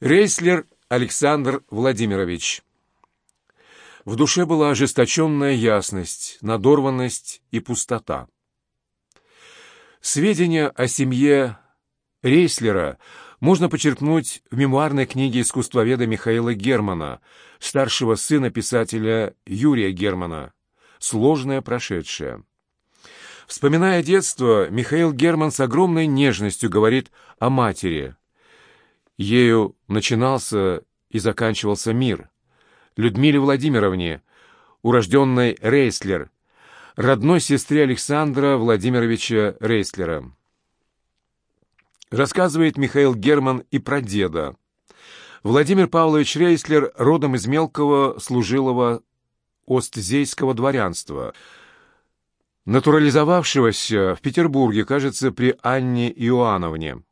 Рейслер Александр Владимирович. В душе была ожесточенная ясность, надорванность и пустота. Сведения о семье Рейслера можно почерпнуть в мемуарной книге искусствоведа Михаила Германа, старшего сына писателя Юрия Германа «Сложное прошедшее». Вспоминая детство, Михаил Герман с огромной нежностью говорит о матери. Ею начинался и заканчивался мир. Людмиле Владимировне, урожденной Рейслер, родной сестре Александра Владимировича Рейслера. Рассказывает Михаил Герман и про деда. Владимир Павлович Рейслер родом из мелкого служилого остзейского дворянства, натурализовавшегося в Петербурге, кажется, при Анне Иоанновне.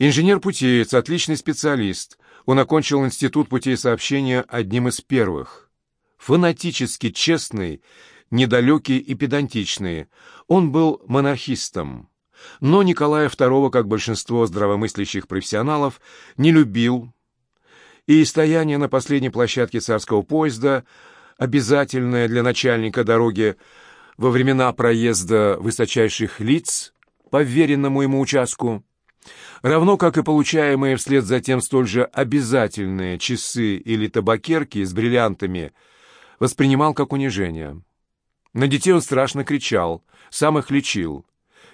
Инженер-путеец, отличный специалист. Он окончил институт путей сообщения одним из первых. Фанатически честный, недалекий и педантичный. Он был монархистом. Но Николая II, как большинство здравомыслящих профессионалов, не любил, и стояние на последней площадке царского поезда, обязательное для начальника дороги во времена проезда высочайших лиц по веренному ему участку, равно как и получаемые вслед за тем столь же обязательные часы или табакерки с бриллиантами, воспринимал как унижение. На детей он страшно кричал, сам их лечил.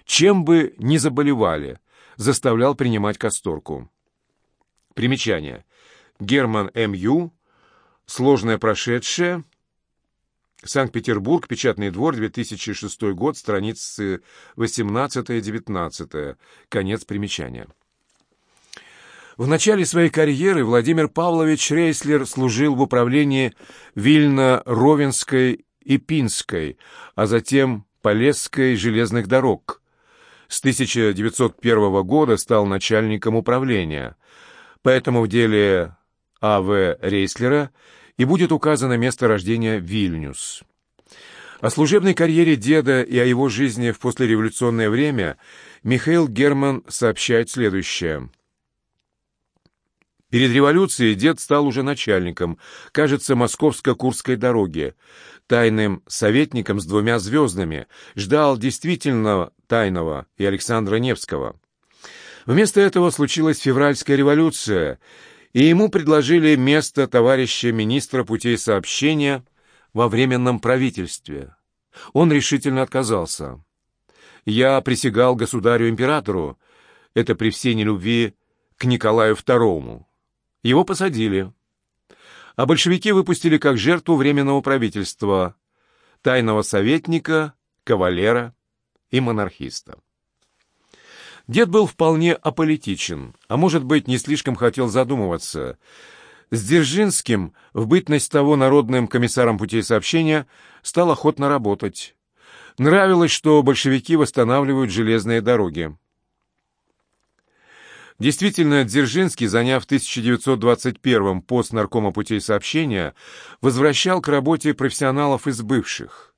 Чем бы ни заболевали, заставлял принимать касторку. Примечание. Герман М.Ю. Сложное прошедшее. Санкт-Петербург. Печатный двор. 2006 год. Страницы 18-19. Конец примечания. В начале своей карьеры Владимир Павлович Рейслер служил в управлении Вильно-Ровенской и Пинской, а затем Полесской железных дорог. С 1901 года стал начальником управления, поэтому в деле А.В. Рейслера и будет указано место рождения Вильнюс. О служебной карьере деда и о его жизни в послереволюционное время Михаил Герман сообщает следующее – Перед революцией дед стал уже начальником, кажется, московско-курской дороги, тайным советником с двумя звездами, ждал действительно тайного и Александра Невского. Вместо этого случилась февральская революция, и ему предложили место товарища министра путей сообщения во Временном правительстве. Он решительно отказался. «Я присягал государю-императору, это при всей нелюбви к Николаю II». Его посадили. А большевики выпустили как жертву Временного правительства, тайного советника, кавалера и монархиста. Дед был вполне аполитичен, а может быть, не слишком хотел задумываться. С Дзержинским в бытность того народным комиссаром путей сообщения стал охотно работать. Нравилось, что большевики восстанавливают железные дороги. Действительно, Дзержинский, заняв в 1921-м пост наркома путей сообщения, возвращал к работе профессионалов из бывших.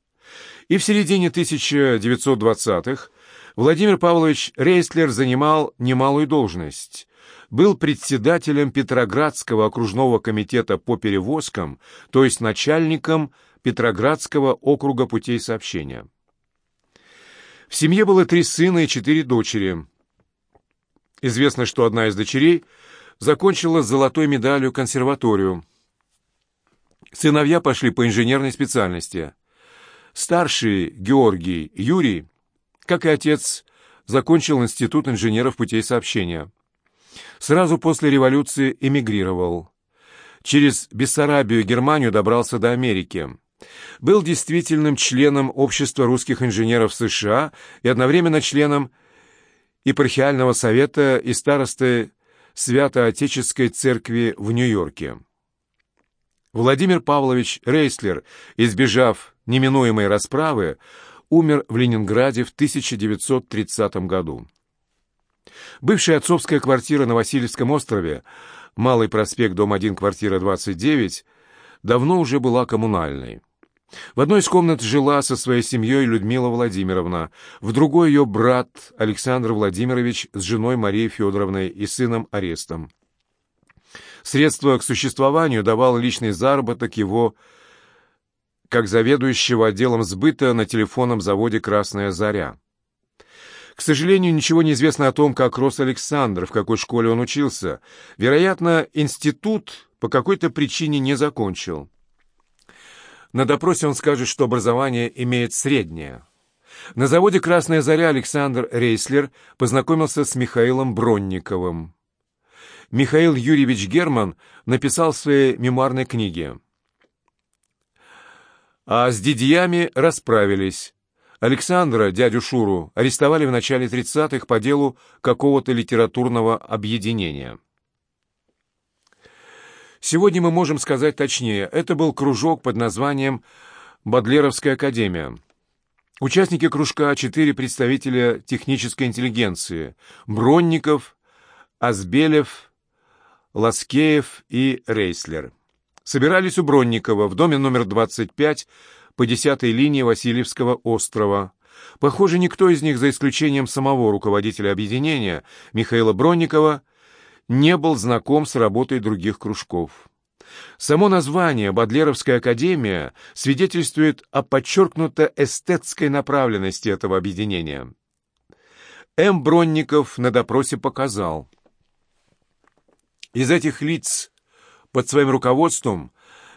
И в середине 1920-х Владимир Павлович Рейслер занимал немалую должность. Был председателем Петроградского окружного комитета по перевозкам, то есть начальником Петроградского округа путей сообщения. В семье было три сына и четыре дочери – Известно, что одна из дочерей закончила с золотой медалью консерваторию. Сыновья пошли по инженерной специальности. Старший, Георгий, Юрий, как и отец, закончил Институт инженеров путей сообщения. Сразу после революции эмигрировал. Через Бессарабию и Германию добрался до Америки. Был действительным членом Общества русских инженеров США и одновременно членом епархиального совета и старосты Свято-Отеческой церкви в Нью-Йорке. Владимир Павлович Рейслер, избежав неминуемой расправы, умер в Ленинграде в 1930 году. Бывшая отцовская квартира на Васильевском острове, Малый проспект, дом 1, квартира 29, давно уже была коммунальной. В одной из комнат жила со своей семьей Людмила Владимировна, в другой ее брат Александр Владимирович с женой Марией Федоровной и сыном Арестом. Средства к существованию давал личный заработок его как заведующего отделом сбыта на телефонном заводе «Красная заря». К сожалению, ничего не известно о том, как рос Александр, в какой школе он учился. Вероятно, институт по какой-то причине не закончил. На допросе он скажет, что образование имеет среднее. На заводе «Красная заря» Александр Рейслер познакомился с Михаилом Бронниковым. Михаил Юрьевич Герман написал в своей мемуарной книге а с дидьями расправились. Александра, дядю Шуру, арестовали в начале 30-х по делу какого-то литературного объединения. Сегодня мы можем сказать точнее. Это был кружок под названием «Бадлеровская академия». Участники кружка – четыре представителя технической интеллигенции – Бронников, Азбелев, Ласкеев и Рейслер – собирались у Бронникова в доме номер 25 по 10 линии Васильевского острова. Похоже, никто из них, за исключением самого руководителя объединения, Михаила Бронникова, не был знаком с работой других кружков. Само название «Бадлеровская академия» свидетельствует о подчеркнуто эстетской направленности этого объединения. М. Бронников на допросе показал. Из этих лиц под своим руководством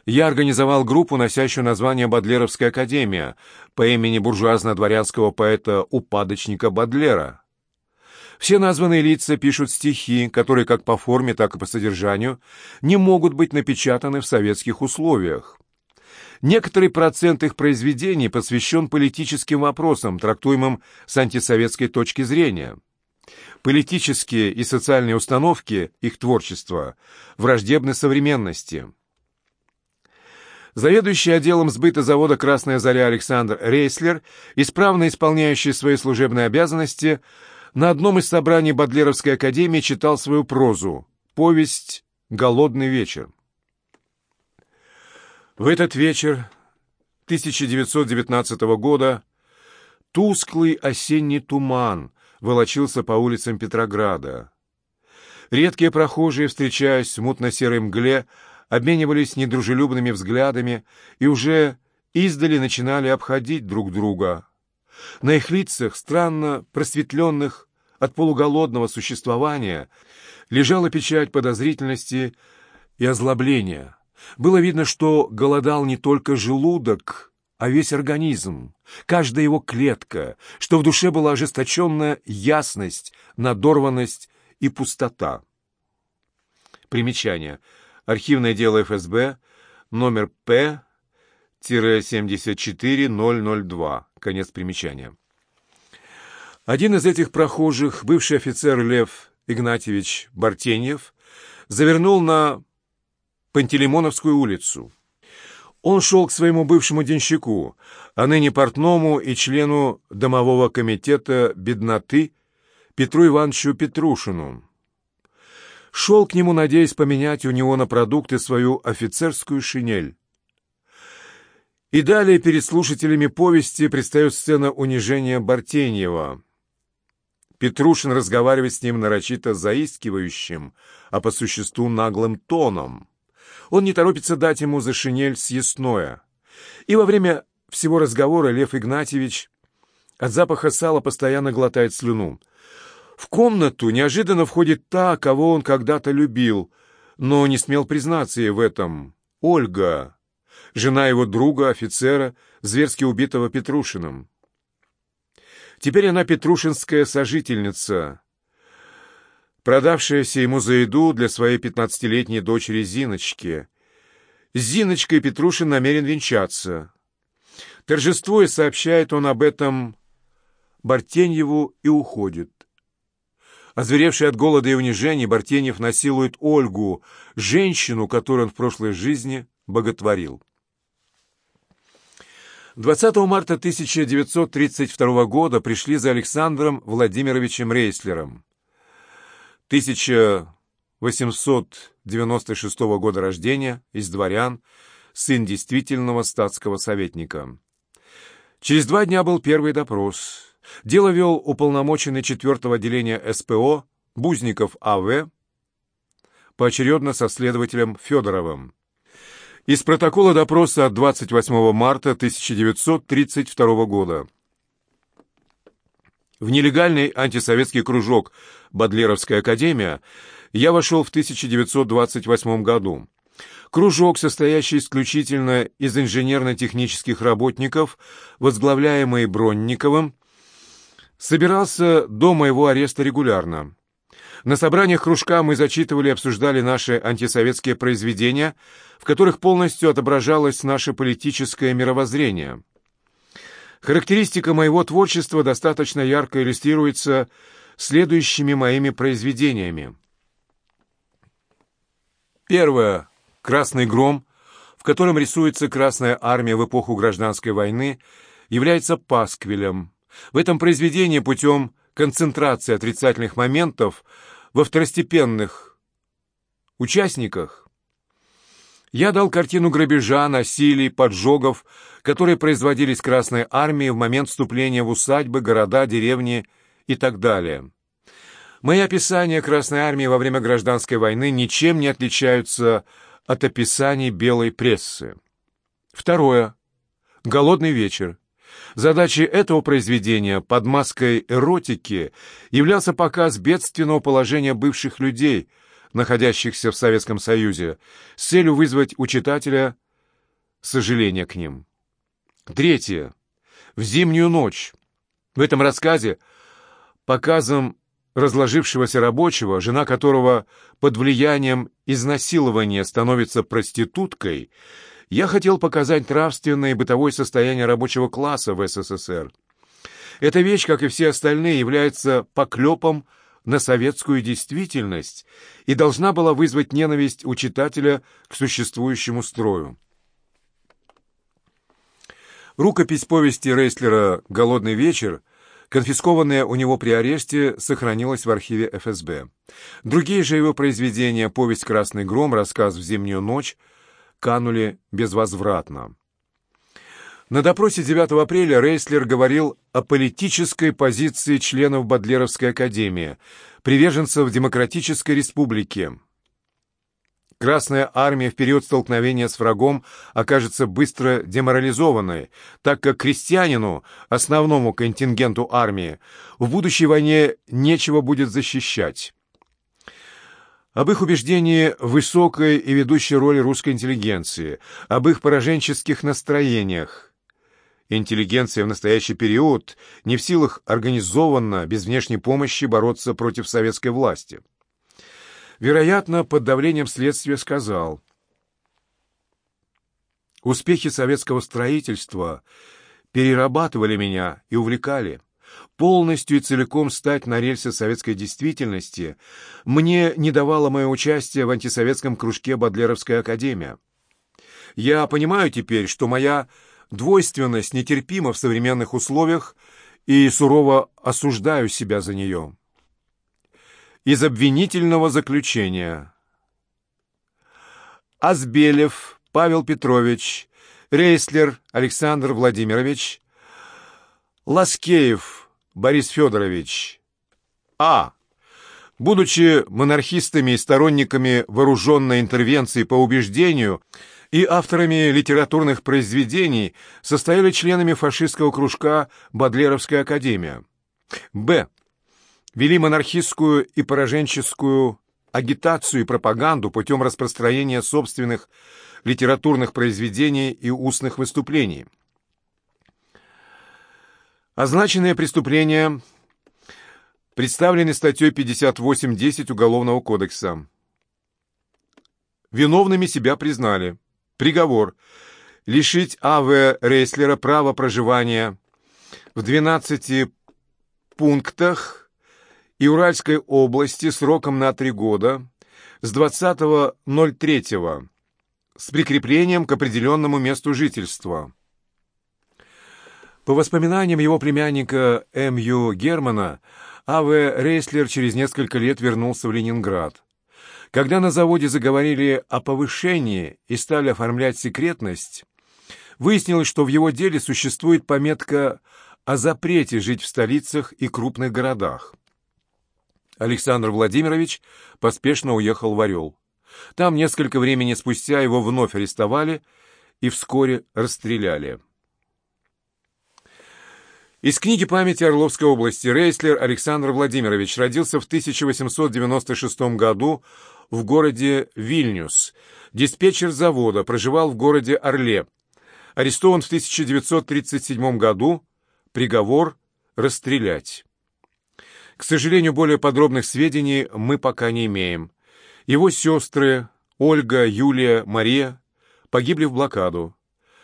я организовал группу, носящую название «Бадлеровская академия» по имени буржуазно-дворянского поэта-упадочника Бадлера. Все названные лица пишут стихи, которые как по форме, так и по содержанию не могут быть напечатаны в советских условиях. Некоторый процент их произведений посвящен политическим вопросам, трактуемым с антисоветской точки зрения. Политические и социальные установки их творчества враждебны современности. Заведующий отделом сбыта завода «Красная заря» Александр Рейслер, исправно исполняющий свои служебные обязанности, на одном из собраний Бадлеровской академии читал свою прозу «Повесть «Голодный вечер». В этот вечер 1919 года тусклый осенний туман волочился по улицам Петрограда. Редкие прохожие, встречаясь в мутно-серой мгле, обменивались недружелюбными взглядами и уже издали начинали обходить друг друга. На их лицах, странно просветленных от полуголодного существования, лежала печать подозрительности и озлобления. Было видно, что голодал не только желудок, а весь организм, каждая его клетка, что в душе была ожесточенная ясность, надорванность и пустота. Примечание. Архивное дело ФСБ, номер П-74002. Конец примечания. Один из этих прохожих, бывший офицер Лев Игнатьевич Бартеньев, завернул на Пантелеймоновскую улицу. Он шел к своему бывшему денщику, а ныне портному и члену домового комитета бедноты Петру Ивановичу Петрушину. Шел к нему, надеясь поменять у него на продукты свою офицерскую шинель. И далее перед слушателями повести предстает сцена унижения Бартеньева. Петрушин разговаривает с ним нарочито заискивающим, а по существу наглым тоном. Он не торопится дать ему за шинель съестное. И во время всего разговора Лев Игнатьевич от запаха сала постоянно глотает слюну. В комнату неожиданно входит та, кого он когда-то любил, но не смел признаться ей в этом. Ольга, жена его друга, офицера, зверски убитого Петрушиным. Теперь она петрушинская сожительница, продавшаяся ему за еду для своей пятнадцатилетней дочери Зиночки. С Зиночкой Петрушин намерен венчаться. Торжествуя, сообщает он об этом Бартеньеву и уходит. Озверевший от голода и унижений, Бартеньев насилует Ольгу, женщину, которую он в прошлой жизни боготворил. 20 марта 1932 года пришли за Александром Владимировичем Рейслером. 1896 года рождения, из дворян, сын действительного статского советника. Через два дня был первый допрос. Дело вел уполномоченный четвертого отделения СПО Бузников А.В., поочередно со следователем Федоровым. Из протокола допроса от 28 марта 1932 года. В нелегальный антисоветский кружок «Бодлеровская академия» я вошел в 1928 году. Кружок, состоящий исключительно из инженерно-технических работников, возглавляемый Бронниковым, собирался до моего ареста регулярно. На собраниях кружка мы зачитывали и обсуждали наши антисоветские произведения, в которых полностью отображалось наше политическое мировоззрение. Характеристика моего творчества достаточно ярко иллюстрируется следующими моими произведениями. Первое. «Красный гром», в котором рисуется Красная Армия в эпоху Гражданской войны, является пасквилем. В этом произведении путем концентрации отрицательных моментов во второстепенных участниках я дал картину грабежа, насилий, поджогов, которые производились Красной Армией в момент вступления в усадьбы, города, деревни и так далее. Мои описания Красной Армии во время Гражданской войны ничем не отличаются от описаний белой прессы. Второе. «Голодный вечер». Задачей этого произведения под маской эротики являлся показ бедственного положения бывших людей, находящихся в Советском Союзе, с целью вызвать у читателя сожаление к ним. Третье. В зимнюю ночь. В этом рассказе показом разложившегося рабочего, жена которого под влиянием изнасилования становится проституткой, я хотел показать нравственное и бытовое состояние рабочего класса в СССР. Эта вещь, как и все остальные, является поклепом на советскую действительность и должна была вызвать ненависть у читателя к существующему строю. Рукопись повести Рейслера «Голодный вечер», конфискованная у него при аресте, сохранилась в архиве ФСБ. Другие же его произведения «Повесть «Красный гром», «Рассказ в зимнюю ночь» канули безвозвратно. На допросе 9 апреля Рейслер говорил о политической позиции членов Бодлеровской академии, приверженцев Демократической республики. Красная армия в период столкновения с врагом окажется быстро деморализованной, так как крестьянину, основному контингенту армии, в будущей войне нечего будет защищать об их убеждении высокой и ведущей роли русской интеллигенции, об их пораженческих настроениях. Интеллигенция в настоящий период не в силах организованно, без внешней помощи, бороться против советской власти. Вероятно, под давлением следствия сказал, «Успехи советского строительства перерабатывали меня и увлекали полностью и целиком стать на рельсы советской действительности мне не давало мое участие в антисоветском кружке Бодлеровская академия. Я понимаю теперь, что моя двойственность нетерпима в современных условиях и сурово осуждаю себя за нее. Из обвинительного заключения. Азбелев Павел Петрович, Рейслер Александр Владимирович, Ласкеев Борис Федорович. А. Будучи монархистами и сторонниками вооруженной интервенции по убеждению и авторами литературных произведений, состояли членами фашистского кружка «Бодлеровская академия». Б. Вели монархистскую и пораженческую агитацию и пропаганду путем распространения собственных литературных произведений и устных выступлений. Означенные преступления представлены статьей 58.10 Уголовного кодекса. Виновными себя признали. Приговор. Лишить А.В. Рейслера права проживания в 12 пунктах и Уральской области сроком на 3 года с 20.03 с прикреплением к определенному месту жительства. По воспоминаниям его племянника М.Ю. Германа, А.В. Рейслер через несколько лет вернулся в Ленинград. Когда на заводе заговорили о повышении и стали оформлять секретность, выяснилось, что в его деле существует пометка о запрете жить в столицах и крупных городах. Александр Владимирович поспешно уехал в Орел. Там несколько времени спустя его вновь арестовали и вскоре расстреляли. Из книги памяти Орловской области Рейслер Александр Владимирович родился в 1896 году в городе Вильнюс. Диспетчер завода, проживал в городе Орле. Арестован в 1937 году. Приговор – расстрелять. К сожалению, более подробных сведений мы пока не имеем. Его сестры Ольга, Юлия, Мария погибли в блокаду.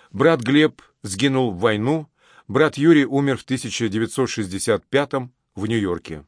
Брат Глеб сгинул в войну, брат Юрий умер в 1965 в Нью-Йорке.